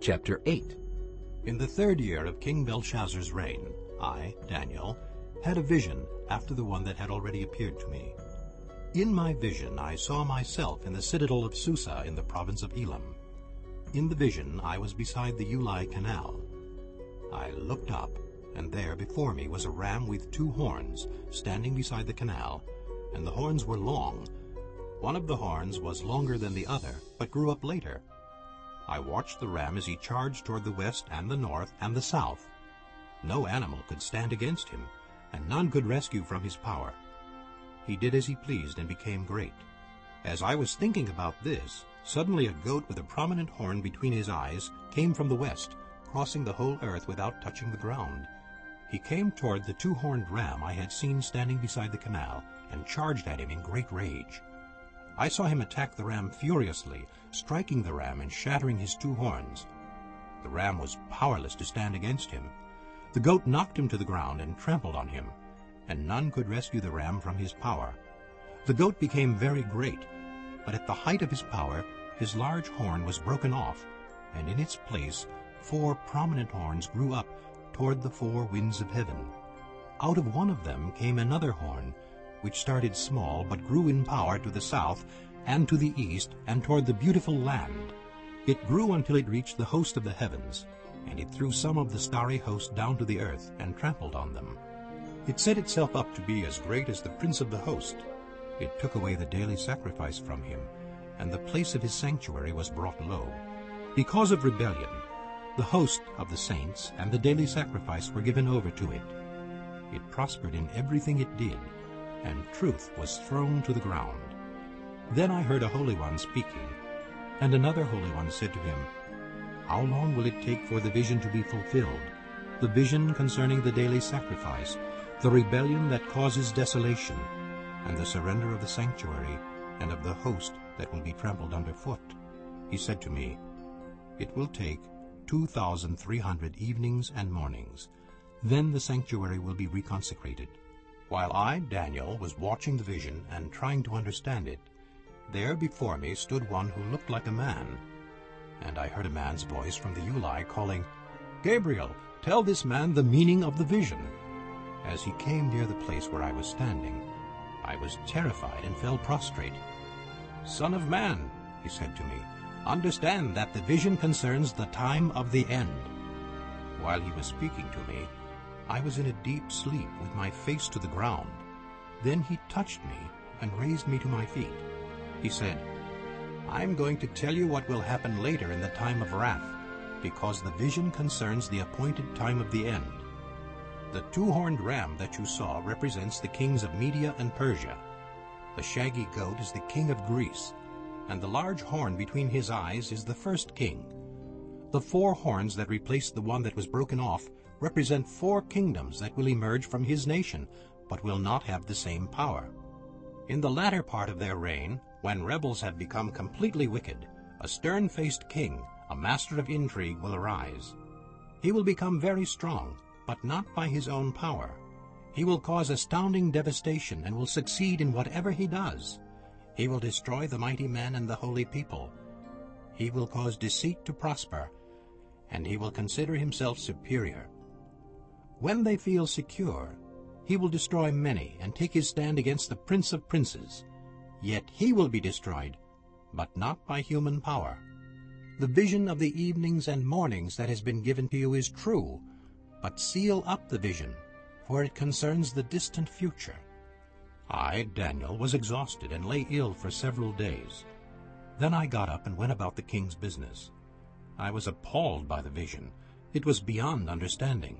Chapter 8 In the third year of King Belshazzar's reign, I, Daniel, had a vision after the one that had already appeared to me. In my vision I saw myself in the citadel of Susa in the province of Elam. In the vision I was beside the Ulai Canal. I looked up, and there before me was a ram with two horns, standing beside the canal, and the horns were long. One of the horns was longer than the other, but grew up later. I watched the ram as he charged toward the west and the north and the south. No animal could stand against him, and none could rescue from his power. He did as he pleased and became great. As I was thinking about this, suddenly a goat with a prominent horn between his eyes came from the west, crossing the whole earth without touching the ground. He came toward the two-horned ram I had seen standing beside the canal, and charged at him in great rage. I saw him attack the ram furiously, striking the ram and shattering his two horns. The ram was powerless to stand against him. The goat knocked him to the ground and trampled on him, and none could rescue the ram from his power. The goat became very great, but at the height of his power his large horn was broken off, and in its place four prominent horns grew up toward the four winds of heaven. Out of one of them came another horn, which started small but grew in power to the south and to the east and toward the beautiful land. It grew until it reached the host of the heavens, and it threw some of the starry host down to the earth and trampled on them. It set itself up to be as great as the prince of the host. It took away the daily sacrifice from him, and the place of his sanctuary was brought low. Because of rebellion, the host of the saints and the daily sacrifice were given over to it. It prospered in everything it did, and truth was thrown to the ground. Then I heard a Holy One speaking, and another Holy One said to him, How long will it take for the vision to be fulfilled, the vision concerning the daily sacrifice, the rebellion that causes desolation, and the surrender of the sanctuary and of the host that will be trampled underfoot? He said to me, It will take 2,300 evenings and mornings. Then the sanctuary will be reconsecrated. While I, Daniel, was watching the vision and trying to understand it, there before me stood one who looked like a man. And I heard a man's voice from the Ulai calling, Gabriel, tell this man the meaning of the vision. As he came near the place where I was standing, I was terrified and fell prostrate. Son of man, he said to me, understand that the vision concerns the time of the end. While he was speaking to me, I was in a deep sleep with my face to the ground. Then he touched me and raised me to my feet. He said, I'm going to tell you what will happen later in the time of wrath, because the vision concerns the appointed time of the end. The two-horned ram that you saw represents the kings of Media and Persia. The shaggy goat is the king of Greece, and the large horn between his eyes is the first king. The four horns that replaced the one that was broken off represent four kingdoms that will emerge from his nation, but will not have the same power. In the latter part of their reign, when rebels have become completely wicked, a stern-faced king, a master of intrigue, will arise. He will become very strong, but not by his own power. He will cause astounding devastation and will succeed in whatever he does. He will destroy the mighty men and the holy people. He will cause deceit to prosper, and he will consider himself superior. When they feel secure, he will destroy many and take his stand against the prince of princes. Yet he will be destroyed, but not by human power. The vision of the evenings and mornings that has been given to you is true, but seal up the vision, for it concerns the distant future. I, Daniel, was exhausted and lay ill for several days. Then I got up and went about the king's business. I was appalled by the vision. It was beyond understanding.